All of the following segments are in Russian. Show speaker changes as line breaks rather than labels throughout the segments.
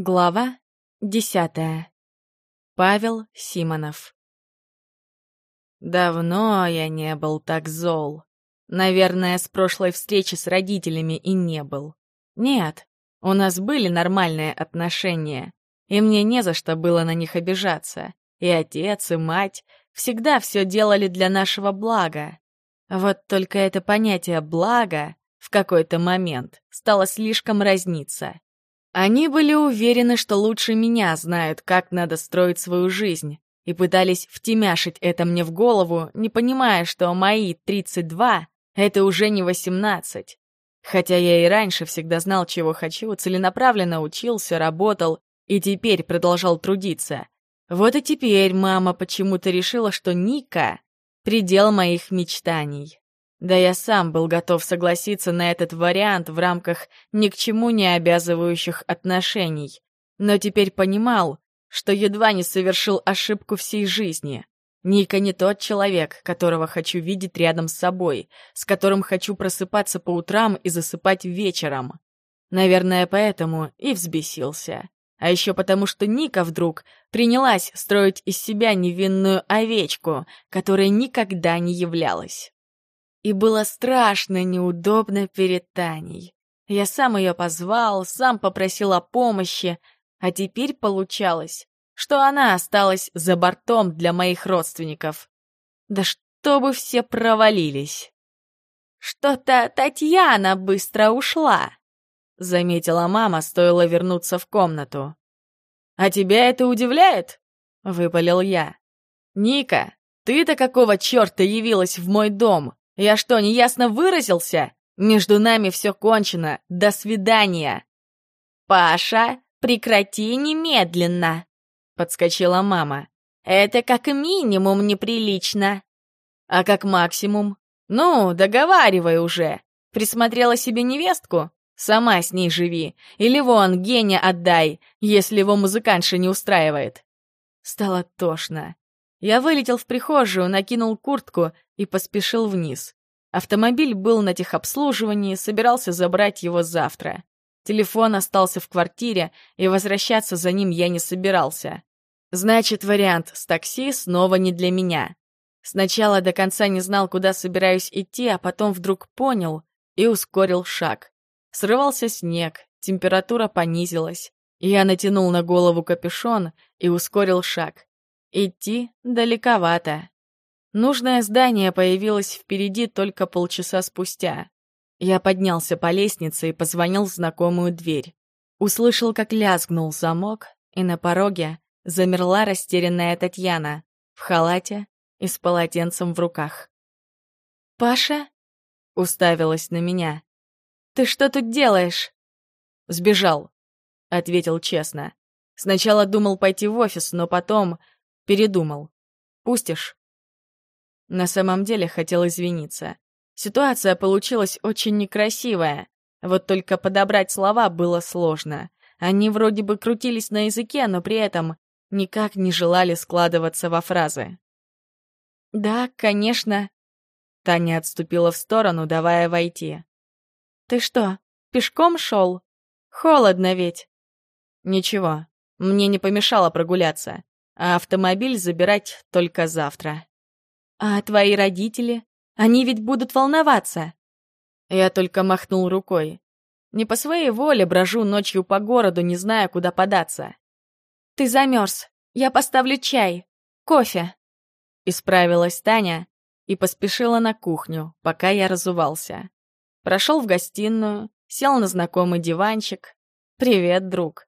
Глава десятая. Павел Симонов. Давно я не был так зол. Наверное, с прошлой встречи с родителями и не был. Нет, у нас были нормальные отношения, и мне не за что было на них обижаться. И отец, и мать всегда все делали для нашего блага. Вот только это понятие «благо» в какой-то момент стало слишком разниться. Они были уверены, что лучше меня знают, как надо строить свою жизнь, и пытались втемяшить это мне в голову, не понимая, что мои 32 — это уже не 18. Хотя я и раньше всегда знал, чего хочу, целенаправленно учился, работал и теперь продолжал трудиться. Вот и теперь мама почему-то решила, что Ника — предел моих мечтаний. Да я сам был готов согласиться на этот вариант в рамках ни к чему не обязывающих отношений, но теперь понимал, что едва не совершил ошибку всей жизни. Ника не тот человек, которого хочу видеть рядом с собой, с которым хочу просыпаться по утрам и засыпать вечером. Наверное, поэтому и взбесился. А еще потому, что Ника вдруг принялась строить из себя невинную овечку, которая никогда не являлась. И было страшно неудобно перед Таней. Я сам ее позвал, сам попросил о помощи, а теперь получалось, что она осталась за бортом для моих родственников. Да чтобы все провалились. «Что-то Татьяна быстро ушла», — заметила мама, стоило вернуться в комнату. «А тебя это удивляет?» — выпалил я. «Ника, ты-то какого черта явилась в мой дом? Я что, неясно выразился? Между нами все кончено. До свидания. Паша, прекрати немедленно, подскочила мама. Это как минимум неприлично. А как максимум? Ну, договаривай уже. Присмотрела себе невестку? Сама с ней живи. Или вон, Гене отдай, если его музыкантша не устраивает. Стало тошно. Я вылетел в прихожую, накинул куртку и поспешил вниз. Автомобиль был на техобслуживании, собирался забрать его завтра. Телефон остался в квартире, и возвращаться за ним я не собирался. Значит, вариант с такси снова не для меня. Сначала до конца не знал, куда собираюсь идти, а потом вдруг понял и ускорил шаг. Срывался снег, температура понизилась. Я натянул на голову капюшон и ускорил шаг. Идти далековато. Нужное здание появилось впереди только полчаса спустя. Я поднялся по лестнице и позвонил в знакомую дверь. Услышал, как лязгнул замок, и на пороге замерла растерянная Татьяна в халате и с полотенцем в руках. «Паша?» — уставилась на меня. «Ты что тут делаешь?» «Сбежал», — ответил честно. Сначала думал пойти в офис, но потом Передумал. Пустишь?» На самом деле хотел извиниться. Ситуация получилась очень некрасивая. Вот только подобрать слова было сложно. Они вроде бы крутились на языке, но при этом никак не желали складываться во фразы. «Да, конечно». Таня отступила в сторону, давая войти. «Ты что, пешком шел? Холодно ведь». «Ничего, мне не помешало прогуляться а автомобиль забирать только завтра. А твои родители? Они ведь будут волноваться. Я только махнул рукой. Не по своей воле брожу ночью по городу, не зная, куда податься. Ты замерз. Я поставлю чай. Кофе. Исправилась Таня и поспешила на кухню, пока я разувался. Прошел в гостиную, сел на знакомый диванчик. «Привет, друг».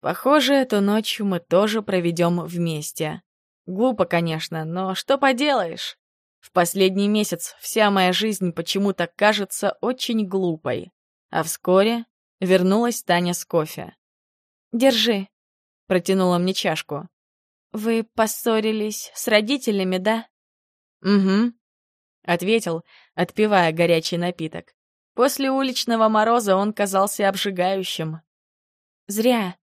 Похоже, эту ночь мы тоже проведем вместе. Глупо, конечно, но что поделаешь? В последний месяц вся моя жизнь почему-то кажется очень глупой. А вскоре вернулась Таня с кофе. «Держи», — протянула мне чашку. «Вы поссорились с родителями, да?» «Угу», — ответил, отпивая горячий напиток. После уличного мороза он казался обжигающим. «Зря.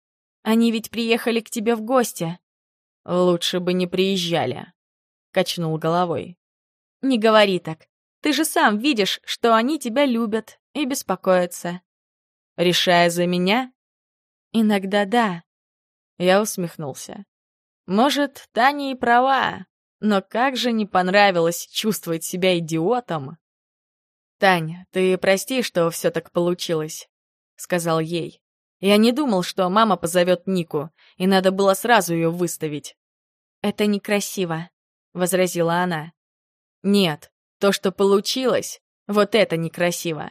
Они ведь приехали к тебе в гости. Лучше бы не приезжали, качнул головой. Не говори так. Ты же сам видишь, что они тебя любят и беспокоятся. Решая за меня? Иногда да, Я усмехнулся. Может, Таня и права, но как же не понравилось чувствовать себя идиотом. «Тань, ты прости, что все так получилось», — сказал ей. «Я не думал, что мама позовет Нику, и надо было сразу ее выставить». «Это некрасиво», — возразила она. «Нет, то, что получилось, вот это некрасиво.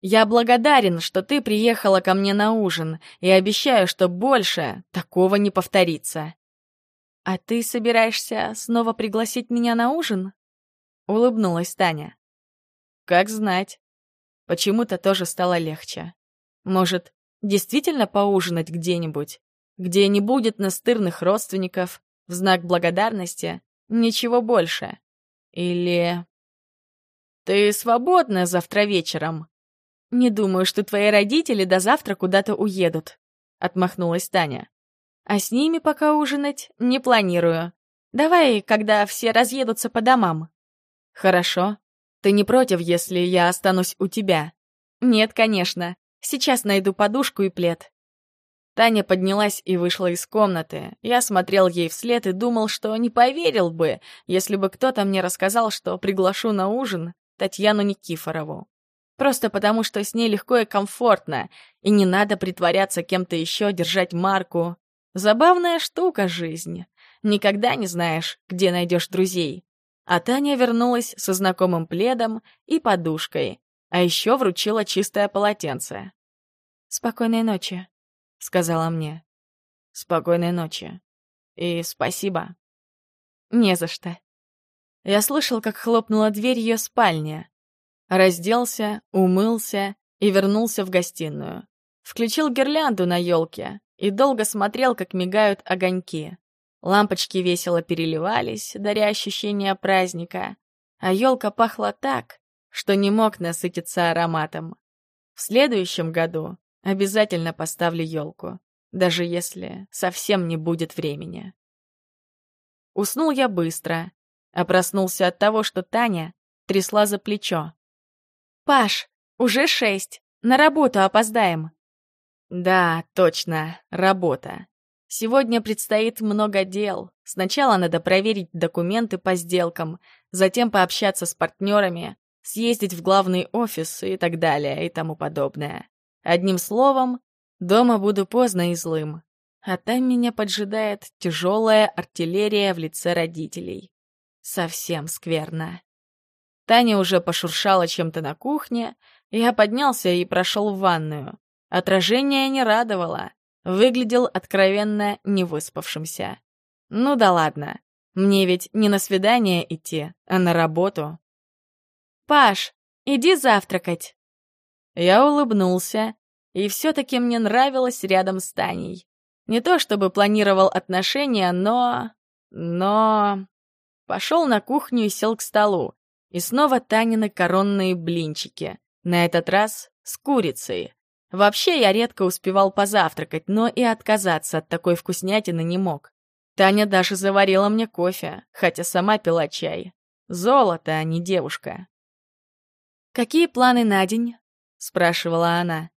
Я благодарен, что ты приехала ко мне на ужин, и обещаю, что больше такого не повторится». «А ты собираешься снова пригласить меня на ужин?» — улыбнулась Таня. «Как знать. Почему-то тоже стало легче. Может, действительно поужинать где-нибудь, где не будет настырных родственников, в знак благодарности, ничего больше? Или... Ты свободна завтра вечером?» «Не думаю, что твои родители до завтра куда-то уедут», — отмахнулась Таня. «А с ними пока ужинать не планирую. Давай, когда все разъедутся по домам». «Хорошо. Ты не против, если я останусь у тебя?» «Нет, конечно. Сейчас найду подушку и плед». Таня поднялась и вышла из комнаты. Я смотрел ей вслед и думал, что не поверил бы, если бы кто-то мне рассказал, что приглашу на ужин Татьяну Никифорову. Просто потому, что с ней легко и комфортно, и не надо притворяться кем-то еще, держать марку. Забавная штука жизнь. Никогда не знаешь, где найдешь друзей. А Таня вернулась со знакомым пледом и подушкой, а еще вручила чистое полотенце. «Спокойной ночи», — сказала мне. «Спокойной ночи. И спасибо». «Не за что». Я слышал, как хлопнула дверь ее спальни. Разделся, умылся и вернулся в гостиную. Включил гирлянду на елке и долго смотрел, как мигают огоньки. Лампочки весело переливались, даря ощущение праздника, а елка пахла так, что не мог насытиться ароматом. В следующем году обязательно поставлю елку, даже если совсем не будет времени. Уснул я быстро, а проснулся от того, что Таня трясла за плечо. «Паш, уже шесть. На работу опоздаем». «Да, точно, работа. Сегодня предстоит много дел. Сначала надо проверить документы по сделкам, затем пообщаться с партнерами, съездить в главный офис и так далее и тому подобное. Одним словом, дома буду поздно и злым. А там меня поджидает тяжелая артиллерия в лице родителей. Совсем скверно. Таня уже пошуршала чем-то на кухне, я поднялся и прошел в ванную. Отражение не радовало, выглядел откровенно невыспавшимся. Ну да ладно, мне ведь не на свидание идти, а на работу. «Паш, иди завтракать!» Я улыбнулся, и все-таки мне нравилось рядом с Таней. Не то чтобы планировал отношения, но... но... Пошел на кухню и сел к столу. И снова Танины коронные блинчики. На этот раз с курицей. Вообще я редко успевал позавтракать, но и отказаться от такой вкуснятины не мог. Таня даже заварила мне кофе, хотя сама пила чай. Золото, а не девушка. «Какие планы на день?» — спрашивала она.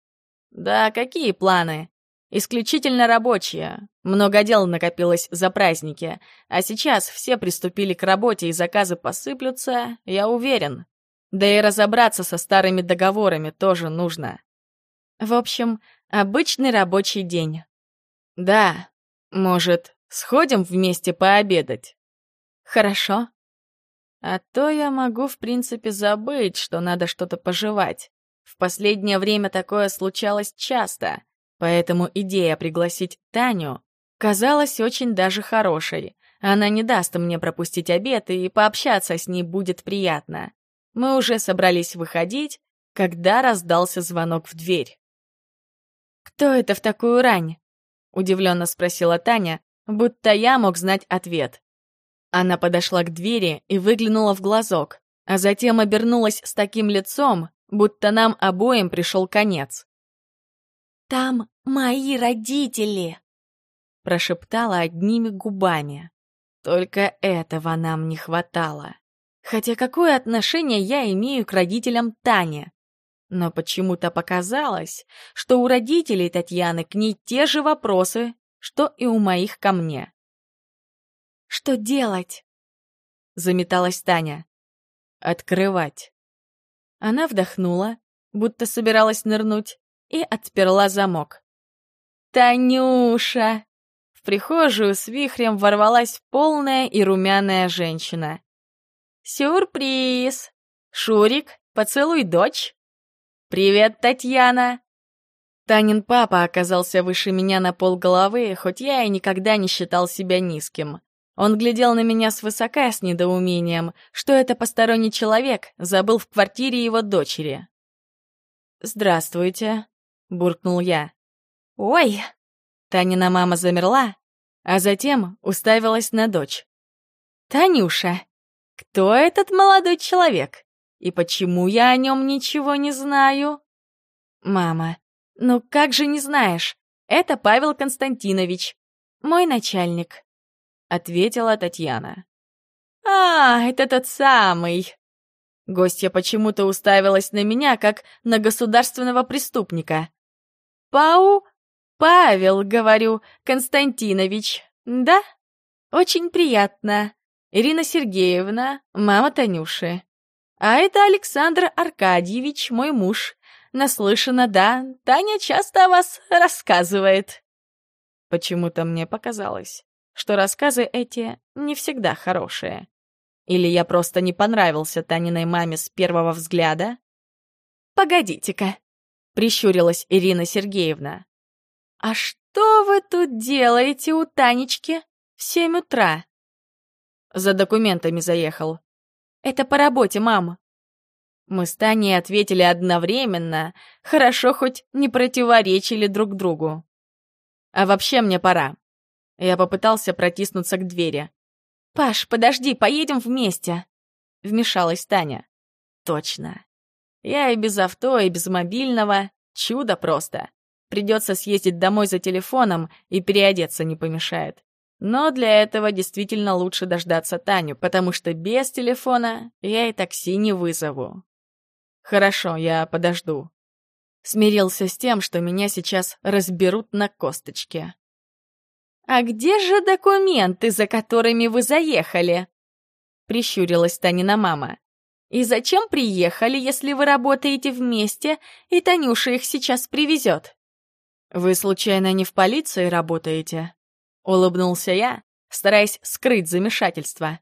«Да, какие планы? Исключительно рабочие. Много дел накопилось за праздники, а сейчас все приступили к работе и заказы посыплются, я уверен. Да и разобраться со старыми договорами тоже нужно. В общем, обычный рабочий день. Да, может, сходим вместе пообедать? Хорошо. А то я могу, в принципе, забыть, что надо что-то пожевать. В последнее время такое случалось часто. Поэтому идея пригласить Таню казалась очень даже хорошей. Она не даст мне пропустить обед, и пообщаться с ней будет приятно. Мы уже собрались выходить, когда раздался звонок в дверь. «Кто это в такую рань?» — удивленно спросила Таня, будто я мог знать ответ. Она подошла к двери и выглянула в глазок, а затем обернулась с таким лицом, будто нам обоим пришел конец. «Там мои родители!» Прошептала одними губами. Только этого нам не хватало. Хотя какое отношение я имею к родителям Тани? Но почему-то показалось, что у родителей Татьяны к ней те же вопросы, что и у моих ко мне.
«Что делать?» — заметалась Таня.
«Открывать». Она вдохнула, будто собиралась нырнуть, и отперла замок. «Танюша!» В прихожую с вихрем ворвалась полная и румяная женщина. «Сюрприз! Шурик, поцелуй дочь!» «Привет, Татьяна!» Танин папа оказался выше меня на полголовы, хоть я и никогда не считал себя низким. Он глядел на меня свысока с недоумением, что это посторонний человек забыл в квартире его дочери. «Здравствуйте», — буркнул я.
«Ой!»
Танина мама замерла, а затем уставилась на дочь. «Танюша, кто этот молодой человек? И почему я о нем ничего не знаю?» «Мама, ну как же не знаешь? Это Павел Константинович, мой начальник», — ответила Татьяна. «А, это тот самый!» Гостья почему-то уставилась на меня, как на государственного преступника. «Пау? Павел, говорю, Константинович, да? Очень приятно. Ирина Сергеевна, мама Танюши. А это Александр Аркадьевич, мой муж. Наслышана, да, Таня часто о вас рассказывает». Почему-то мне показалось, что рассказы эти не всегда хорошие. Или я просто не понравился Таниной маме с первого взгляда? «Погодите-ка», — прищурилась Ирина Сергеевна. «А что вы тут делаете у Танечки в семь утра?» За документами заехал. «Это по работе, мам». Мы с Таней ответили одновременно, хорошо хоть не противоречили друг другу. «А вообще мне пора». Я попытался протиснуться к двери. «Паш, подожди, поедем вместе!» — вмешалась Таня. «Точно. Я и без авто, и без мобильного. Чудо просто. Придется съездить домой за телефоном, и переодеться не помешает. Но для этого действительно лучше дождаться Таню, потому что без телефона я и такси не вызову. Хорошо, я подожду. Смирился с тем, что меня сейчас разберут на косточке. «А где же документы, за которыми вы заехали?» Прищурилась Танина мама. «И зачем приехали, если вы работаете вместе, и Танюша их сейчас привезет?» «Вы, случайно, не в полиции работаете?» Улыбнулся я, стараясь скрыть замешательство.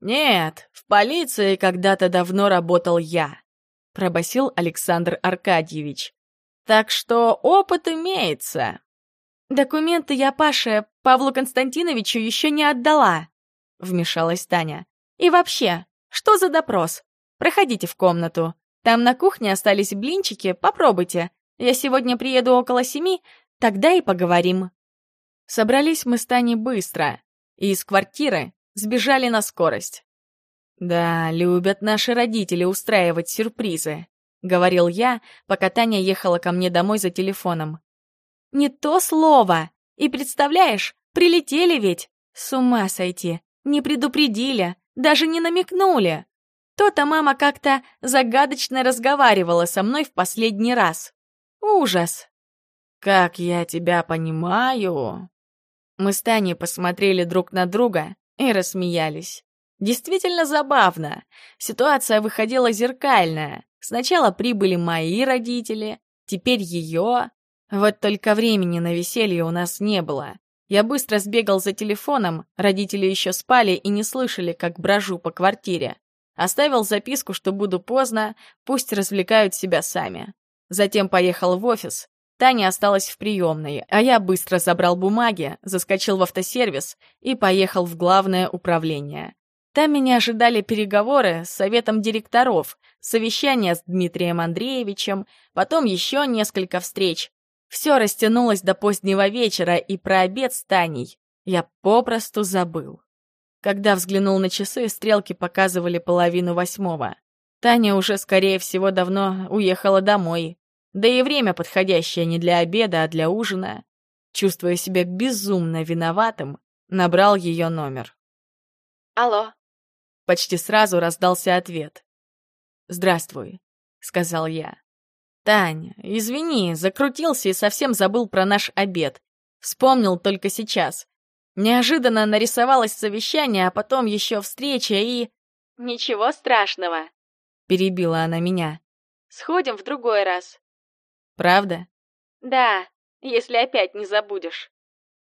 «Нет, в полиции когда-то давно работал я», — пробасил Александр Аркадьевич. «Так что опыт имеется». «Документы я Паше, Павлу Константиновичу, еще не отдала», — вмешалась Таня. «И вообще, что за допрос? Проходите в комнату. Там на кухне остались блинчики, попробуйте. Я сегодня приеду около семи, тогда и поговорим». Собрались мы с Таней быстро, и из квартиры сбежали на скорость. «Да, любят наши родители устраивать сюрпризы», — говорил я, пока Таня ехала ко мне домой за телефоном. Не то слово. И представляешь, прилетели ведь. С ума сойти. Не предупредили, даже не намекнули. То-то мама как-то загадочно разговаривала со мной в последний раз. Ужас. Как я тебя понимаю. Мы с Таней посмотрели друг на друга и рассмеялись. Действительно забавно. Ситуация выходила зеркальная. Сначала прибыли мои родители, теперь ее, вот только времени на веселье у нас не было. Я быстро сбегал за телефоном, родители еще спали и не слышали, как брожу по квартире. Оставил записку, что буду поздно, пусть развлекают себя сами. Затем поехал в офис. Таня осталась в приемной, а я быстро забрал бумаги, заскочил в автосервис и поехал в главное управление. Там меня ожидали переговоры с советом директоров, совещание с Дмитрием Андреевичем, потом еще несколько встреч, все растянулось до позднего вечера, и про обед с Таней я попросту забыл. Когда взглянул на часы, стрелки показывали половину восьмого. Таня уже, скорее всего, давно уехала домой. Да и время подходящее не для обеда, а для ужина. Чувствуя себя безумно виноватым, набрал ее номер.
«Алло».
Почти сразу раздался ответ. «Здравствуй», — сказал я. «Таня, извини, закрутился и совсем забыл про наш обед. Вспомнил только сейчас. Неожиданно нарисовалось совещание, а потом еще встреча и...
«Ничего страшного», — перебила она меня. «Сходим в другой раз».
«Правда?»
«Да, если опять не забудешь».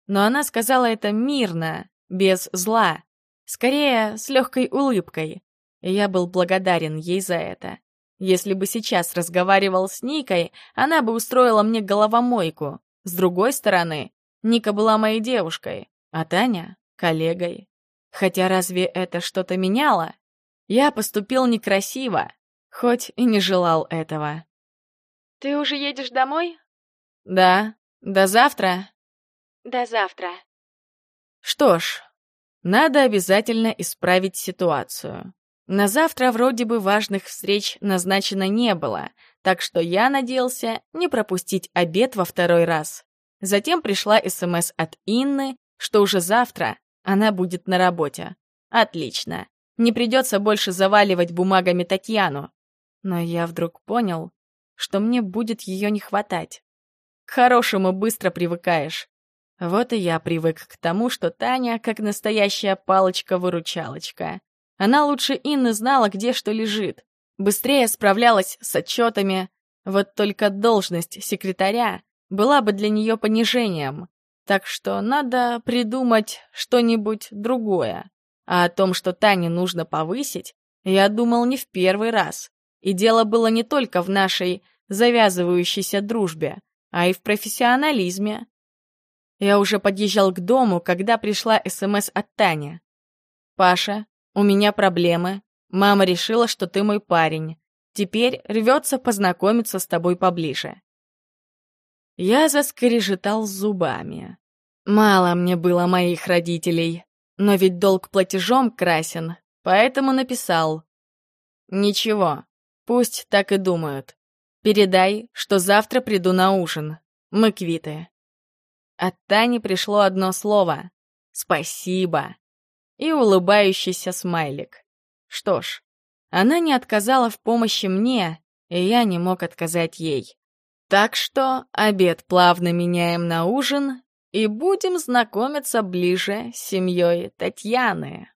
Но она сказала это мирно, без зла, скорее с легкой улыбкой. И я был благодарен ей за это. Если бы сейчас разговаривал с Никой, она бы устроила мне головомойку. С другой стороны, Ника была моей девушкой, а Таня — коллегой. Хотя разве это что-то меняло? Я поступил некрасиво, хоть и не желал этого.
«Ты уже едешь домой?»
«Да. До завтра?»
«До завтра».
Что ж, надо обязательно исправить ситуацию. На завтра вроде бы важных встреч назначено не было, так что я надеялся не пропустить обед во второй раз. Затем пришла СМС от Инны, что уже завтра она будет на работе. Отлично. Не придется больше заваливать бумагами Татьяну. Но я вдруг понял, что мне будет ее не хватать. К хорошему быстро привыкаешь. Вот и я привык к тому, что Таня как настоящая палочка-выручалочка. Она лучше Инны знала, где что лежит. Быстрее справлялась с отчетами. Вот только должность секретаря была бы для нее понижением. Так что надо придумать что-нибудь другое. А о том, что Тане нужно повысить, я думал не в первый раз. И дело было не только в нашей завязывающейся дружбе, а и в профессионализме. Я уже подъезжал к дому, когда пришла СМС от Тани. «Паша, у меня проблемы. Мама решила, что ты мой парень. Теперь рвется познакомиться с тобой поближе». Я заскрежетал зубами. Мало мне было моих родителей, но ведь долг платежом красен, поэтому написал. «Ничего, пусть так и думают. Передай, что завтра приду на ужин. Мы квиты». От Тани пришло одно слово — «Спасибо» и улыбающийся смайлик. Что ж, она не отказала в помощи мне, и я не мог отказать ей. Так что обед плавно меняем на ужин и будем знакомиться ближе с семьей Татьяны.